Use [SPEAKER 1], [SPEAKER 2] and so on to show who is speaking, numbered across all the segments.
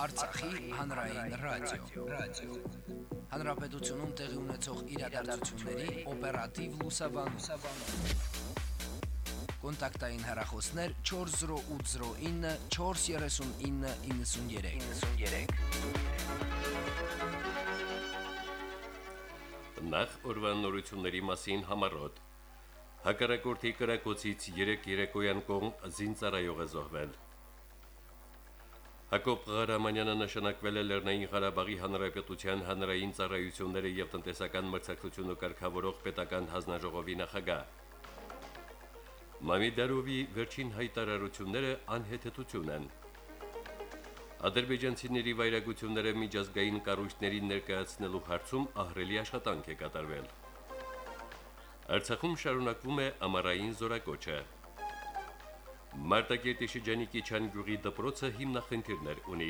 [SPEAKER 1] Արցախի հանրային ռադիո, ռադիո։ Հանրապետությունում տեղի ունեցող իրադարձությունների օպերատիվ լուսաբանում։ Կոնտակտային հեռախոսներ 40809 43993։ 93։
[SPEAKER 2] Նախ օրվանորությունների մասին համարոտ։ Հակառակորդի կրակոցից 3 երեկոյան կողմ զինծառայող է զոհվել։ Հակոբ Ղարամանյանը նշանակվել է Լեռնային Ղարաբաղի Հանրապետության հանրային ծառայությունները եւ տնտեսական մրցակցությունը կարգավորող պետական հանձնաժողովի նախագահ։ Մամիդարովի վերջին հայտարարությունները անհեթեթություն են։ Ադրբեջանցիների վայրագությունները միջազգային կառույցներին ներկայացնելու հարցում ահրելի աշխատանք է կատարվել։ Արցախում շարունակվում է ամառային զորակոչը։ Մարտակերտի շրջանի Կիչանգյուղի դպրոցը հիմնախնդիրներ ունի։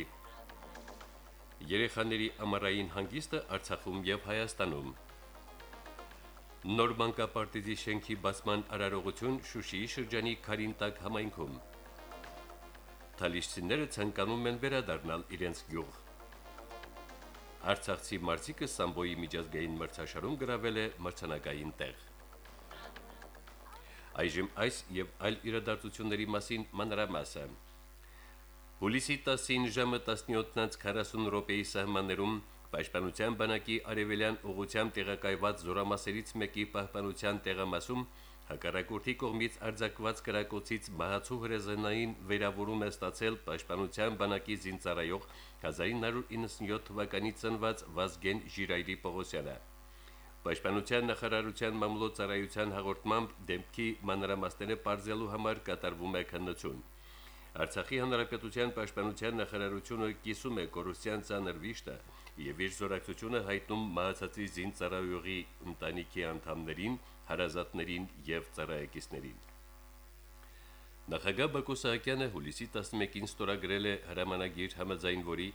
[SPEAKER 2] Երեխաների ամառային հանգիստը Արցախում եւ Հայաստանում։ Նոր բանկապարտեզի շենքի բացման արարողություն Շուշիի շրջանի Քարինտակ համայնքում։ Թալիշցիները ցանկանում են վերադառնալ իրենց գյուղ։ Արցախցի մարզիկը Սամբոյի միջազգային մրցաշարում գրավել է մրցանակային տեղ։ Այժմ այս եւ այլ իրադարձությունների մասին մանրամասը։ Հուլիսի 10-ին ժամը 17:40 րոպեի սահմաններում Պաշտպանության բանակի արևելյան ուղությամբ տեղակայված զորամասերից մեկի պահպանության տեղամասում հակառակորդի կողմից արձակված կրակոցից մահացու հրեզանային վերավորում է ստացել Պաշտպանության բանակի զինծառայող 1997 թվականի ծնված Վազգեն Ժիրայրի Պողոսյանը։ Պաշտպանության նախարարության մամլոյցարայության հաղորդմամբ դեմքի մանրամասները բարձելու համար կատարվում է քննություն։ Արցախի հանրապետության պաշտպանության նախարարությունը կիսում է կորուսյան ցաներ վիշտը եւ իր զորակցությունը հայտնում մահացածի զինծառայողի ընտանիքի անդամներին, հարազատներին եւ ծառայեկիցներին։ Նախագահ Բակո Սահակյանը հուլիսի 11-ին ստորագրել է հրամանագիր համաձայն որի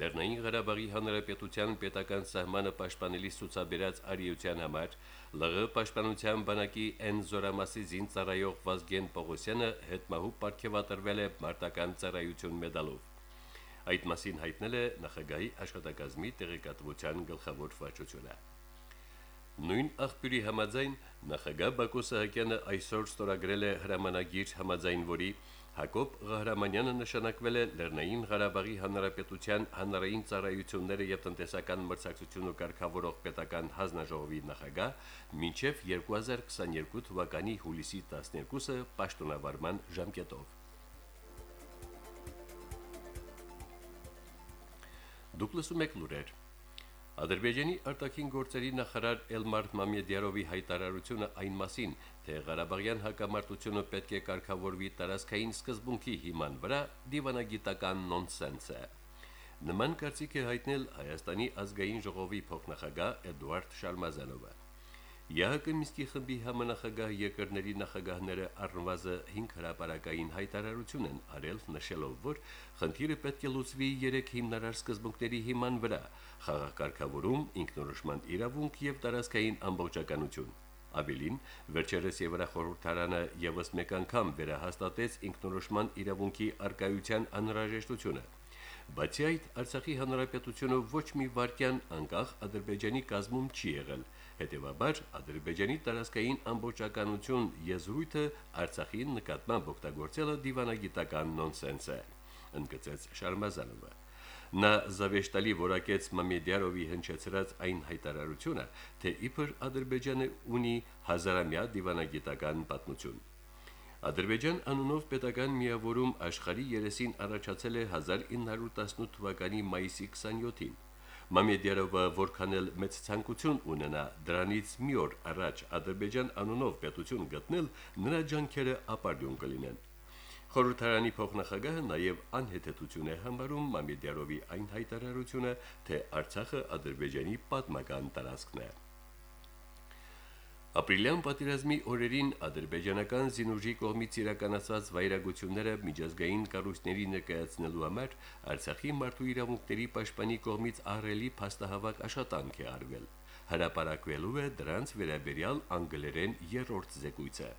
[SPEAKER 2] Լեռնային Ղարաբաղի Հանրապետության պետական սահմանը պաշտպանելիս ցուցաբերած արիության համար ԼՂ պաշտպանության բանակի N զորամասի զինծառայող Վազգեն Պողոսյանը հետմահու ապարգևատրվել է մարտական ծառայություն մեդալով։ Այդ մասին հայտնել է նախագահի աշխատակազմի տեղեկատվության գլխավոր վարչությունը։ Նույն աղբյուրի համաձայն նախագահ Բակո Սահակյանը այսօր ստորագրել է հրամանագիր համաձայն որի Հակոբ Ղահրամանյանը նշանակվել է Լեռնային Ղարաբաղի Հանրապետության հանրային ծառայությունները եւ տնտեսական մրցակցությունը կարգավորող պետական հանձնաժողովի նախագահ մինչև 2022 թվականի հուլիսի 12-ը պաշտոնավարման ժամկետով։ Դուք լսում եք լուրեր Ադրբեջանի արտաքին գործերի նախարար Էլմար Մամեդյարովի հայտարարությունը այն մասին, թե Ղարաբաղյան հակամարտությունը պետք է կարգավորվի տարածքային սկզբունքի հիման վրա, դիվանագիտական նոնսենս է։ Նման կարծիք է հայտնել Հայաստանի ազգային ժողովի փոխնախագահ Էդուարդ Շարմազանովը։ ԵՀԿ Միսկի խմբի համանախագահ երկրների նախագահները առնվազը 5 հրապարակային հայտարարություն են արել նշելով, որ խնդիրը պետք է լուծվի 3 հիմնարար սկզբունքների հիման վրա՝ խաղակարգավորում, ինքնորոշման իրավունք եւ տարածքային ամբողջականություն։ Ավելին, վերջերս Եվրախորհրդարանը եւս մեկ անգամ վերահաստատեց ինքնորոշման իրավունքի արկայության անհրաժեշտությունը։ Բացի այդ, Արցախի հանրապետությունը ոչ մի վարքյան անկախ Ադրբեջանի կազմում չի եղել Հետևաբար Ադրբեջանի տարածքային ամբողջականություն եզրույթը Արցախի նկատմամբ օգտագործելը դիվանագիտական նոնսենս է, ընդգծեց Շարմազանովը։ Նա զավեշտալի որակեց Մամեդյարովի հնչեցրած այն հայտարարությունը, թե իբր Ադրբեջանը ունի հազարամյա դիվանագիտական պատմություն։ Ադրբեջան անունով պետական միավորում աշխարհի երեսին առաջացել է 1918 թվականի մայիսի 27-ին։ Մամեդյարովը որքան էլ մեծ ցանկություն ունենա դրանից մի օր առաջ Ադրբեջան անունով պետություն գտնել, նրա ջանքերը ապարդյուն կլինեն։ Խորհրդարանի փոխնախագահը նաև անհետեցություն է համարում Մամեդյարովի այն հայտարարությունը, թե Արցախը Ադրբեջանի պատմական տարածքն է։ Ապրիլյան պատերազմի օրերին ադրբեջանական զինուժի կողմից իրականացված վայրագությունները միջազգային կառույցների ներկայացնելու համար Արցախի մարդու իրավունքների պաշտպանի կողմից ահրելի փաստահավաք աշխատանք է արվել։ Հրապարակվելու է դրանց վերաբերյալ անգլերեն երրորդ զեկույցը։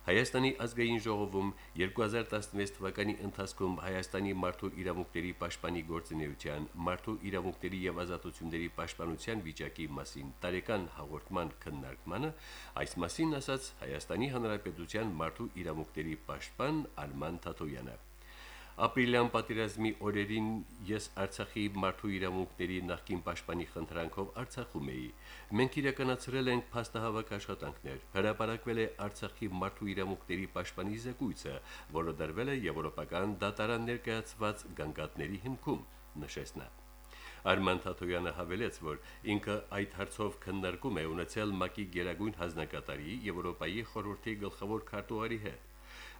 [SPEAKER 2] Հայաստանի ազգային ժողովում 2016 թվականի ընթացքում Հայաստանի մարդու իրավունքների պաշտպանի գործունեության, մարդու իրավունքների եւ ազատությունների պաշտպանության վիճակի մասին տարեկան հաղորդման քննարկմանը այս մասին ասաց Հայաստանի Հանրապետության մարդու իրավունքների պաշտպան Արման Թաթոյանը։ Ապրիլյան պատերազմի օրերին ես Արցախի մարդու իրավունքների նախկին պաշտպանի խնդրանքով Արցախում էի։ Մենք իրականացրել ենք փաստահավաք աշխատանքներ։ Հրապարակվել է Արցախի մարդու իրավունքների պաշտպանի զեկույցը, որը դրվել է եվրոպական դատարան ներկայացված գանգատների հիմքում, նշեց նա։ Արման Թաթոյանը հավելեց, որ ինքը այդ հարցով քննարկում է ունեցել ՄԱԿ-ի Գերագույն հանձնակատարի Եվրոպայի խորհրդի գլխավոր քարտուղարի հետ։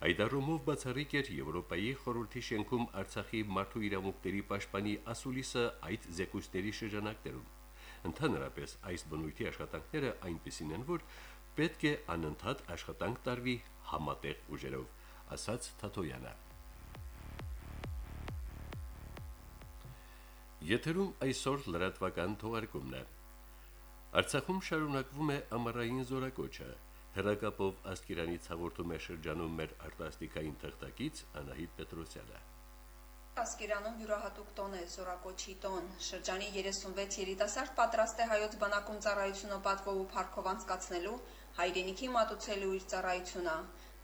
[SPEAKER 2] Այդ առումով բացառիկ էր Եվրոպայի խորհրդի շենքում Արցախի մարդու իրավունքների պաշտպանի ասուլիսը այդ զեկույցների շրջանակներում։ Ընդհանրապես այս բնույթի աշխատանքները այնպեսին են, որ պետք է անընդհատ աշխատանք տարվի համատեղ ուժերով, ասաց Թաթոյանը։ Եթերում այսօր լրատվական թողարկումն է։ Արցախում շարունակվում է ամառային զորակոչը։ Հրակապով Ասկերանից հաղորդում է շրջանում մեր արտասթիկային թղթակից Անահիտ Պետրոսյանը։
[SPEAKER 3] Ասկերանում յուրահատուկ տոն է Զորակոչի տոն։ Շրջանի 36 երիտասարդ պատրաստ է հայոց բանակում ծառայությունը պատվով ու փառքով անցկացնելու, հայրենիքի մատուցելու իր ծառայությունը։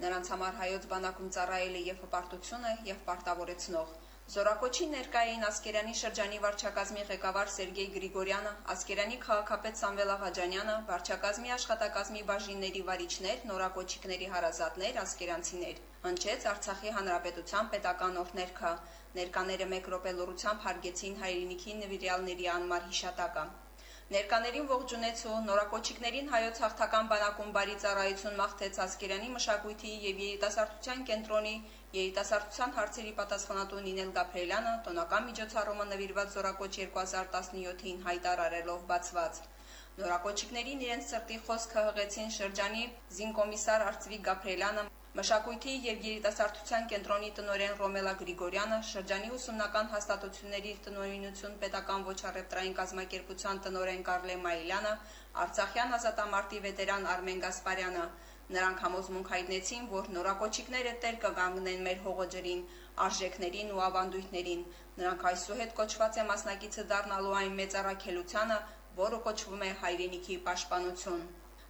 [SPEAKER 3] Նրանց համար հայոց բանակում ծառայելը եւ հպարտություն է եւ պարտավորեցնող։ Զորակոչի ներկային Ասկերանի շրջանի վարչակազմի ղեկավար Սերգեյ Գրիգորյանը, Ասկերանի քաղաքապետ Սամվել Աղաջանյանը, վարչակազմի աշխատակազմի բաժինների վարիչներ, նորակոչիկների հարազատներ, ասկերանցիներ։ Հնչեց Արցախի հանրապետության պետական օրհներքը։ Ներկաները մեկ րոպե լռությամբ հարգեցին հայրենիքի նվիրյալների անմար հիշատակը։ Ներկաներին ողջունեցու նորակոչիկներին հայոց հաղթական բանակում բարի ծառայություն մաղթեց Ասկերանի մշակույթի եւ երիտասարդության կենտրոնի երիտասարդության հարցերի պատասխանատու Նինել Գաբրելյանը տոնական միջոցառումը նվիրված Զորակոչ 2017-ին հայտարարելով բացված Նորակոչիկներին իրենց սրտի խոսքը հղեցին շրջանի զինկոմիսար Արծվիկ Գաբրելյանը Մշակույթի եւ երիտասարդության կենտրոնի տնօրեն Ռոմելա Գրիգորյանը, շրջանի ուսումնական հաստատությունների տնօրինություն պետական ոչ առևտրային կազմակերպության տնօրեն Կարլե Մայլյանը, Արցախյան ազատամարտի վետերան Արմեն Գասպարյանը, Նրանք համոզմունք հայտնեցին, որ նորակոչիկները տեր կգանգնեն մեր հողոջրին, արժեքներին ու ավանդույթներին։ Նրանք այսուհետ կոչված է մասնակիցը դառնալու այն մեծ առաքելությանը, որը կոչվում է հայրենիքի պաշտպանություն։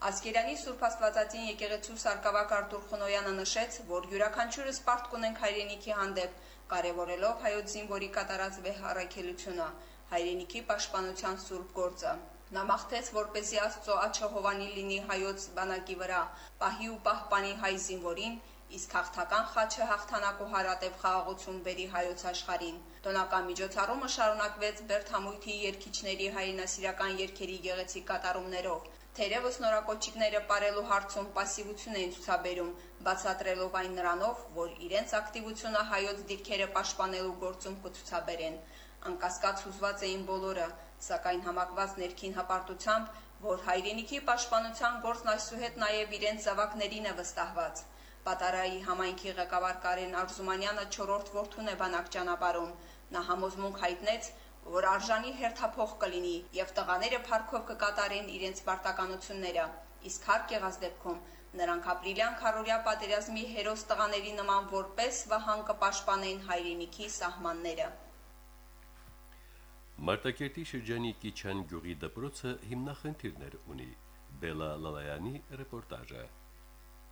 [SPEAKER 3] Ասկերյանի Սուրբ Աստվածածին եկեղեցու սարկավակ Արտուր Խոնոյանը նշեց, որ յուրաքանչյուրս պարտք ունենք հայրենիքի հանդեպ, կարևորելով հայոց զինվորի կատարած վեհ առաքելությունը, հայրենիքի պաշտպանության սուրբ գործը։ Նա մաղթեց, որպեսզի Աստծո աչքը հովանի լինի հայոց բանակի վրա, պահի ու պահպանի հայ զինվորին, իսկ հաղթական խաչը հաղթանակ ու հարատև խաղաղություն բերի հայոց աշխարհին։ Տոնական միջոցառումը շարունակվեց Բերթամույթի երկիչների հայրենասիրական երգերի գեղեցիկ կատարումներով։ Թերևս նորակոչիկները ապարելու հարցում пассивություն էին ցուցաբերում, բացատրելով այն նրանով, որ իրենց ակտիվությունը հայոց դիրքերը պաշտպանելու գործում կցուցաբերեն։ Անկասկած հուզված էին բոլորը, սակայն համակված ներքին հպարտությամբ, որ հայրենիքի պաշտպանության գործն այսուհետ նաև իրենց զավակներին է վստահված։ Պատարայի համայնքի ղեկավար Կարեն Արզումանյանը 4-րդ որդուն է բանակ ճանապարհում։ Նա համոզմունք հայտնեց, որ արժանի հերթափոխ կլինի եւ տղաները փառքով կկատարեն իրենց պարտականությունները, իսկ հարկ եղած դեպքում նրանք ապրիլյան քարորյա պատերազմի հերոս տղաների նման որպես վահան կպաշտպանեն հայրենիքի սահմանները։
[SPEAKER 2] Մարտակերտի շրջանի Կիչան գյուղի դպրոցը հիմնախնդիրներ ունի։ Բելա Լալայանի ռեպորտաժը։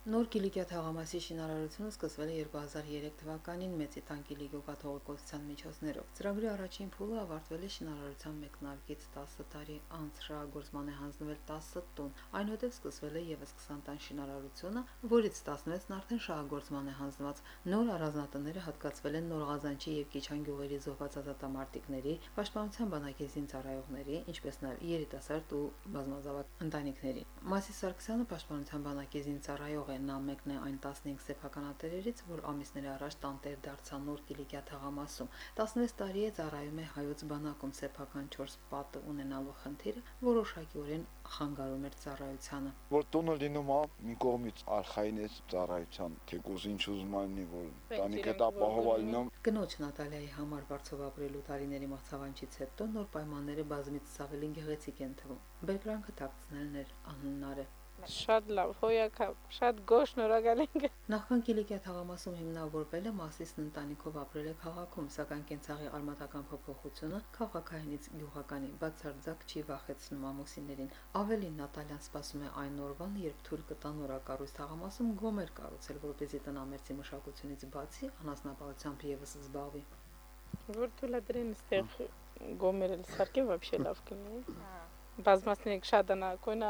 [SPEAKER 4] Նոր Կիլիկիա թաղամասի շինարարությունը սկսվել է 2003 թվականին Մեծի տանկի գյուղաթողիկոսության միջոցներով։ Ծրագրի առաջին փուլը ավարտվել է շինարարության մեկնարկից 10 տարի անց շահագործման է հանձնվել 10 տուն։ Այնուհետև սկսվել է եւս 20 տան շինարարությունը, որից 16-ն արդեն շահագործման է հանձնված։ Նոր առանձնատները հատկացվել են Նոր Ղազանչի եւ Կիչան գյուղերի զոհված ազատամարտիկների, պաշտպանության բանակի զինծառայողների, ինչպես նաեւ երիտասարդ ու բազմազավակ ընտանիքների։ Մասի Սարգսյանը պաշտպանության բանակի զինծառայող է, նա մեկն է այն 15 սեփականատերերից, որ ամիսներ առաջ տանտեր դարձան Նոր Կիլիկիա թաղամասում։ 16 տարի է ծառայում է հայոց բանակում սեփական 4 պատը ունենալու խնդիրը որոշակիորեն խանգարում էր ծառայությանը։
[SPEAKER 5] Որ տունը լինում է մի կողմից արխային է ծառայության, թեկուզ ինչ ուզում անի, որ տանիքը դա պահովալնում։
[SPEAKER 4] Կնոջ Նատալիայի համար բարձով ապրելու տարիների մահցավանջից հետո նոր պայմանները բազմից ավելի գեղեցիկ են թվում։ Բերկրանքը դարձնելն էր անհնար է։
[SPEAKER 6] Շատ լավ, հոյակա, շատ գոհ շնորհակալ ենք։
[SPEAKER 4] Նախքան Կիլիկիա թաղամասում հիմնավորվել է Մասիսն ընտանիքով ապրել է քաղաքում, սակայն կենցաղի արմատական փոփոխությունը քաղաքայինից գյուղականի բացարձակ չի վախեցնում ամուսիններին։ Ավելին Նատալյան սպասում է այն օրվան, երբ թույլ կտան նորակառույց թաղամասում գոմեր կառուցել, որպեսզի տնամերձի մշակությունից բացի անասնապահությամբ եւս զբաղվի։
[SPEAKER 6] Որ թույլատրեն ստեղ գոմերել սարքեն вообще լավ կլինի բազմացնենք շատանա կոյնա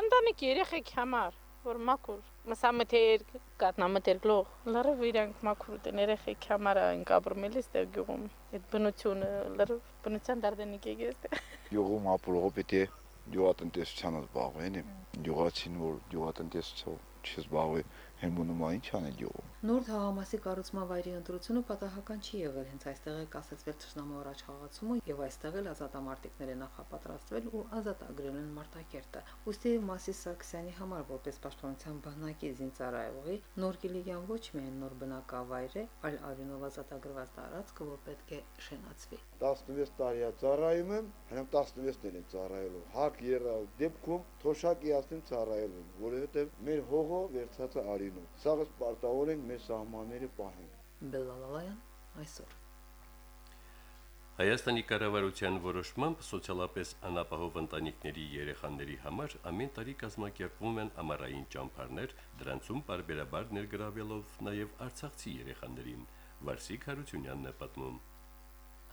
[SPEAKER 6] ընտանիք երեխեք համար որ մաքուր մսամթեր կատնամթեր գլող լրիվ իրանք մաքուր դեն երեխեք համար այն կապրմելի ստեղ գյուղում այդ բնությունը լրիվ բնության դարդենիկ եկես
[SPEAKER 5] Գյուղում ապրողը է գյուղատնտեսությանը զբաղվեն, գյուղացին որ գյուղատնտեսությամբ չզբաղվի, հեմունում այն ինչ անել գյուղում։
[SPEAKER 4] Նոր թաղամասի կառուցման վայրի ընտրությունը պատահական չի եղել, հենց այստեղ է կասեցվել ճշնամու առաջ խաղացումը եւ այստեղ էլ ազատամարտիկներ են նախապատրաստվել ու ազատագրել են Մարտակերտը։ Ոստի Մասի Սաքսյանի համար որպես պաշտպանության բանակի զինծառայողի նոր Կիլիգյան ոչ միայն նոր բնակավայր է, այլ արյունով ազատագրված տարածքը, որ պետք է շենացվի։
[SPEAKER 5] 16 տարի է ծառայում եմ, հենց 16-ն եմ ծառայելու։ Հակ եղավ դեպքում թոշակի ասեմ ծառայելու, որովհետև մեր հողը վերցած է արյունով։ Սաղս պարտավոր ենք մեր սահմանները պահենք։
[SPEAKER 4] Բելալալայան այսօր
[SPEAKER 2] Հայաստանի կառավարության որոշմամբ սոցիալապես անապահով ընտանիքների երեխաների համար ամեն տարի կազմակերպվում են ամառային ճամփարներ, դրանցում բարբերաբար ներգրավելով նաև արցախցի երեխաներին։ Վարսիկ Հարությունյանն է պատմում.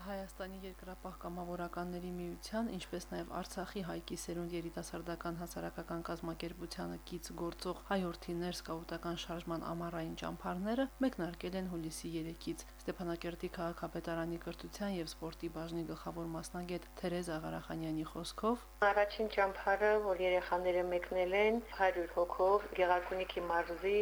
[SPEAKER 7] Հայաստանի երկրապահ կամավորականների միության, ինչպես նաև Արցախի հայկի սերունդ երիտասարդական հասարակական կազմակերպությանը կից գործող հայորդի ներսկաուտական շարժման ամառային ճամփարները մեկնարկել են հուլիսի 3-ից։ Ստեփանակերտի քաղաքապետարանի կրթության եւ սպորտի բաժնի գլխավոր մասնագետ Թերեզ Աղարախանյանի խոսքով.
[SPEAKER 8] Առաջին ճամփարը, որ երեխաները մեկնել են 100 հոգով Գեղարքունիքի մարզի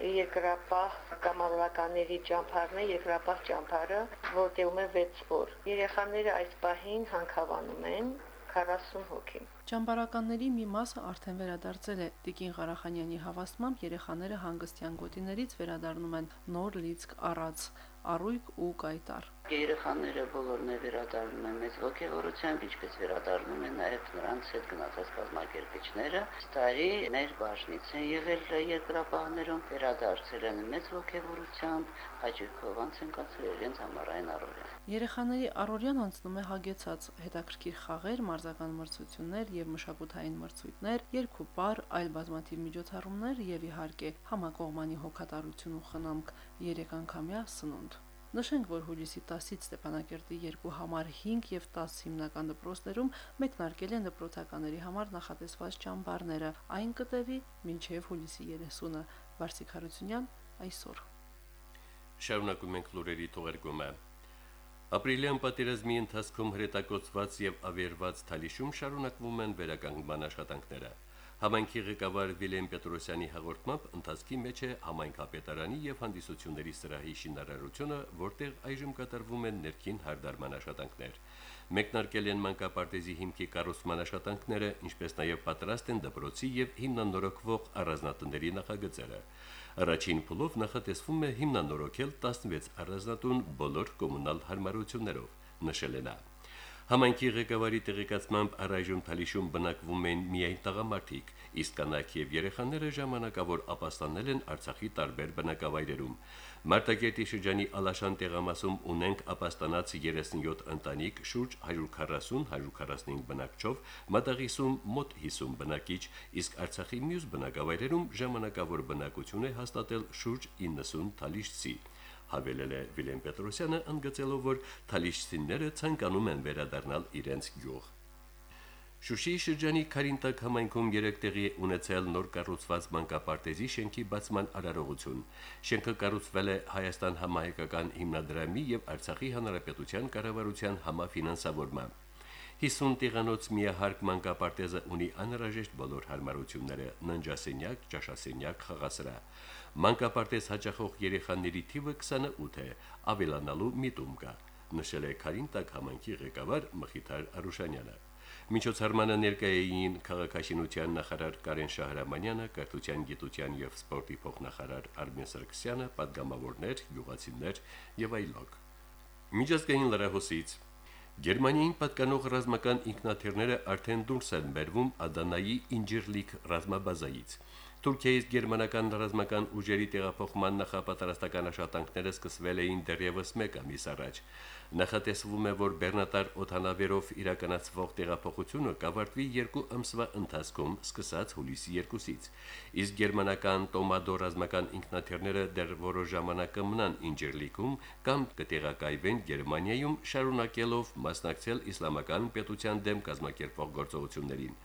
[SPEAKER 8] երկրապահ կամավորականների ճամփարն է, երկրապահ ճամփարը, որտեղում է 6 օր։ Երեխաները այս պահին հանքավանում են 40 հոգի։
[SPEAKER 7] Ճամբարականների մի մասը արդեն վերադարձել է Տիկին Ղարախանյանի հավաստմամբ երեխաները հանգստյան գոտիներից վերադառնում են նոր լիցք առած առույգ ու կայտար։
[SPEAKER 9] Երեխաները բոլորն է վերադառնում են մեծ ողջավորությամբ, ինչպես վերադառնում են նաև նրանց հետ գնացած կազմակերպիչները։ Տարի մեր բաժնից են եղել երկրապահներում, վերադարձել են մեծ ողջավորությամբ, հաջողով անց են կացրել իրենց համառային առօրյա։
[SPEAKER 7] Երեխաների առօրյան անցնում է հագեցած հետաքրքիր խաղեր, մարզական մրցություններ եւ մշակութային մրցույթներ, երկուպար, այլ բազմաթիվ միջոցառումներ եւ իհարկե համակողմանի հոգատարություն ու խնամք 3 անգամյա սնունդ։ Նշենք, որ հուլիսի 10-ից Ստեփանակերտի երկու համար 5 եւ 10 հիմնական դպրոցներում մեկնարկել են դպրոցականների համար նախատեսված ճամբարները։ Այն կտևի մինչև հուլիսի 30-ը։ Վարսիկ Հարությունյան այսօր։
[SPEAKER 2] Շարունակում ենք լուրերի թողարկումը։ Ապրիլյան պատերազմի ընթացքում հրետակոծված եւ ավերված Թալիշում շարունակվում են վերականգնման աշխատանքները։ Համայնքի ղեկավար Վիլեն Պետրոսյանի հաղորդմամբ ընթացքի մեջ է համայնքապետարանի եւ հանդիսությունների սրահի շինարարությունը, որտեղ այժմ կատարվում են ներքին հարդարման աշխատանքներ։ Մեկնարկել են մանկապարտեզի հիմքի կառուցման աշխատանքները, ինչպես նաև պատրաստ են դպրոցի եւ հիմնանորոգվող առանձնատների նախագծերը։ Առաջին փուլով նախատեսվում է հիմնանորոգել 16 առանձնատուն բոլոր կոմունալ հարմարություններով, նշել է նա։ Համայնքի ղեկավարի տեղեկացմամբ առայժմ Թալիշում բնակվում են միայն տղամարդիկ, իսկ կանայք եւ երեխաները ժամանակավոր ապաստանել են Արցախի տարբեր բնակավայրերում։ Մարտակերտի շրջանի Ալաշան տեղամասում ունենք ապաստանած 37 ընտանիք, շուրջ 140-145 բնակչով, Մատաղիսում մոտ 50 բնակիչ, իսկ Արցախի մյուս բնակավայրերում ժամանակավոր բնակություն է հաստատել շուրջ 90 թալիշցի հավելել է Վիլեն Պետրոսյանը, ընդգծելով, որ թալիշցիները ցանկանում են վերադառնալ իրենց գյուղ։ Շուշիի շրջանի Կարինտակ համայնքում երեք տեղի ունեցել նոր կառուցված մանկապարտեզի շենքի բացման արարողություն։ Շենքը կառուցվել է Հայաստան համահայկական հիմնադրամի եւ Արցախի հանրապետության կառավարության համաֆինանսավորմամբ։ 50 տիղանոց միահարկ մանկապարտեզը ունի անհրաժեշտ բոլոր հարմարությունները՝ ննջասենյակ, ճաշասենյակ, խաղասրահ։ Մանկապարտեզ հաճախող երեխաների թիվը 28 է, ավելանալու միտում կա, նշել է Խարինտակ համայնքի ղեկավար Մխիթար Արուշանյանը։ Միջոցառմանը ներկայային քաղաքաշինության նախարար Կարեն Շահրամանյանը, կրթության, գիտության եւ սպորտի փոխնախարար Արմեն Սարգսյանը, падգամավորներ, յուղացիներ եւ այլոք։ Միջազգային լրահոսից Գերմանիային պատկանող ռազմական ինքնաթիռները արդեն դուրս են բերվում Ադանայի Ինջիրլիկ ռազմաբազայից։ Թուրքիայից գերմանական ռազմական ուժերի տեղափոխման նախապատրաստական աշխատանքները սկսվել էին դեռևս 1 ամիս առաջ։ Նախատեսվում է, որ Բեռնատար օթանավերով իրականացվող տեղափոխությունը կավարտվի երկու ամսվա ընթացքում, սկսած հուլիսի 2-ից։ Իսկ գերմանական Տոմադո ռազմական ինքնաթիռները դեռ որոշ ժամանակ կմնան Ինջերլիկում կամ կտեղակայվեն Գերմանիայում, շարունակելով մասնակցել իսլամական պետության դեմ կազմակերպող գործողություններին։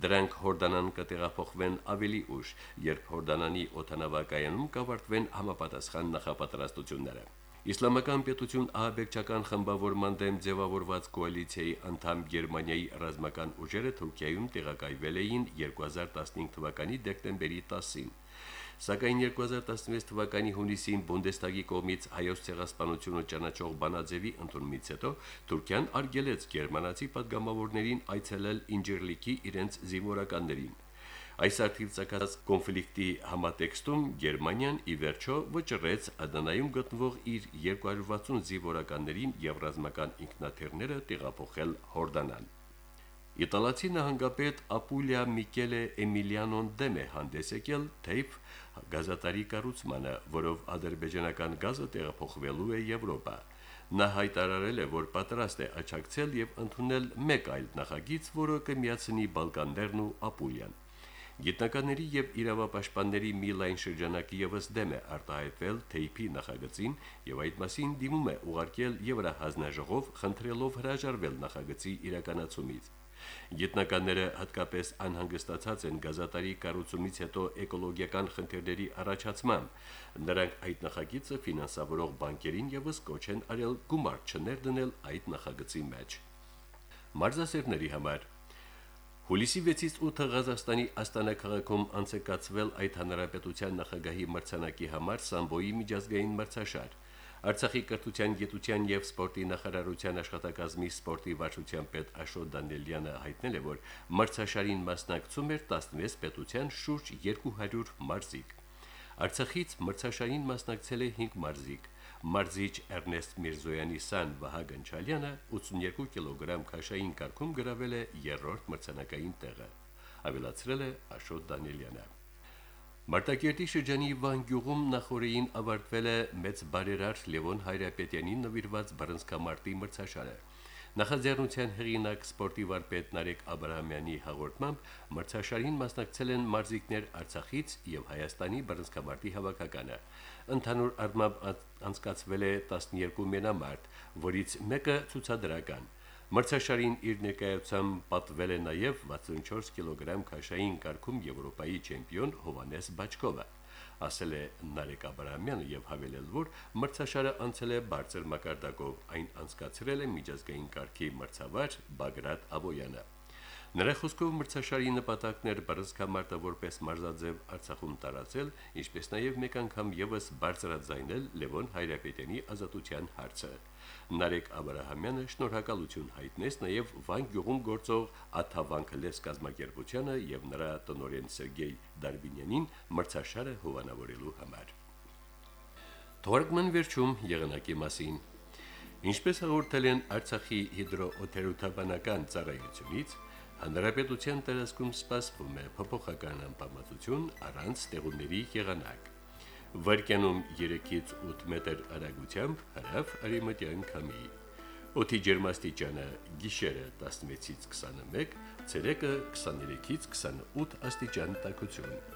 [SPEAKER 2] Դրանք Հորդանան կտեղափոխվեն ավելի ուշ, երբ Հորդանանի օթանավակայանում կավարտվեն համապատասխան նախապատրաստությունները։ Իսլամական պետություն ահաբեկչական խմբավորման դեմ ձևավորված կոալիցիայի անդամ Գերմանիայի ռազմական ուժերը Թուրքիայում տեղակայվել էին 2015 թվականի դեկտեմբերի 10-ին։ Սակայն 2016 թվականի հունիսին Բոնդեստագի կողմից հայոց ցեղասպանությունը ճանաչող Բանաձևի ընդունումից հետո Թուրքիան արգելեց գերմանացի падգամավորներին այցելել Ինջերլիկի իրենց զինվորականներին։ Այս արտիվցակած կոնֆլիկտի համատեքստում Գերմանիան ի վերջո վճռեց Ադանայում գտնվող իր 260 զինվորականներին եվրազմական ինքնաթիռները տեղափոխել Հորդանան։ Իտալացի նահանգապետ Ապուլիա Միկելե Էմիլիանոն դեմ է հանդես եկել թեյփ գազատարի կառուցմանը, որով ադրբեջանական գազը տեղափոխվելու է Եվրոպա։ Նա հայտարարել է, որ պատրաստ է աչակցել եւ ընդունել մեկ այլ նախագիծ, որը կմիացնի Բալկաններն ու Ապուլիան։ Գիտնականների եւ իրավապաշտպանների մի լայն շրջանակի եւս դեմ է արտահայտվել թեյփի նախագծին եւ այդ մասին դիմում է ուղարկել Եվրահանձնաժողով խնդրելով հրաժարվել նախագծի իրականացումից։ Գիտնականները հատկապես անհանգստացած են գազատարի կառուցումից հետո էկոլոգիական խնդիրների առաջացմամբ։ Նրանք այդ նախագիծը ֆինանսավորող բանկերին եւս կոչ են արել գումար չներդնել այդ նախագծի մեջ։ Մարզասերների համար Հուլիսի 6-ից 8-ը Ղազախստանի Աստանա քաղաքում անցեկացվել այդ հանրապետության նախագահի մրցանակի համար սամբոյի միջազգային մրցաշար։ Արցախի կրթության, գիտության եւ սպորտի նախարարության աշխատակազմի սպորտի վարչության պետ Աշոտ Դանիելյանը հայտնել է, որ մրցաշարին մասնակցում էր 16 պետության շուրջ 200 մարզիկ։ Արցախից մրցաշարին մասնակցել է 5 մարզիկ։ Մարզիչ Էրնեստ Միրզոյանի սան Վահագն Չալյանը 82 կիլոգրամ քաշային կարգում գրավել է երրորդ մրցանակային տեղը։ Ավելացրել է Աշոտ Դանիելյանը։ Մարտակերտի շրջանի Վան գյուղում նախորդին ավարտվել է մեծ բարերար Լևոն Հայրապետյանին նվիրված բռնցքամարտի մրցաշարը։ Նախաձեռնության հեղինակ սպորտի վարպետ Նարեկ Աբ รา համյանի հաղորդմամբ մրցաշարին մասնակցել են մարզիկներ Արցախից եւ Հայաստանի բռնցքամարտի հավաքականը։ Ընդհանուր առմամբ անցկացվել է 12 մենամարտ, որից մեկը ցուցադրական։ Մրցաշարին իր ներկայությամբ պատվել է նաև 64 կիլոգրամ քաշային կարգում Եվրոպայի չեմպիոն Հովանես Բաչկովը ասել է Նարեկ Աբրահամյանը եւ հավելել, որ մրցաշարը անցել է բարձր մակարդակով, այն անցկացրել է միջազգային կարգի մրցավար Բագրատ Աբոյանը։ Նրա խոսքով մրցաշարի նպատակն էր բռնցքամարտը որպես մարզաձև Արցախում տարածել, ինչպես նաև մեկ անգամ եւս բարձրաձայնել Լևոն Հայրապետյանի ազատության հարցը։ Նարեկ Աբ รา համյանը շնորհակալություն հայտնեց նաև Վան գյուղում գործող Աթավանք լես կազմակերպությանը եւ նրա տնօրեն Սերգեյ Դարբինյանին մրցաշարը հովանավորելու համար։ Թորգման վերջում եղանակի մասին. Ինչպես հաղորդել են Արցախի հիդրոօթերոթաբանական ծառայությունից, հանրապետության տարածքում սպասվում է փոփոխական անբավարարություն առանց տեղումների եղանակ վարկյանում 3-ից 8 մետր արագությամբ հրավ արևմտյան քամի։ Օդի ջերմաստիճանը՝ գիշերը 16-ից 21, ցերեկը 23-ից 28 աստիճան տաքություն։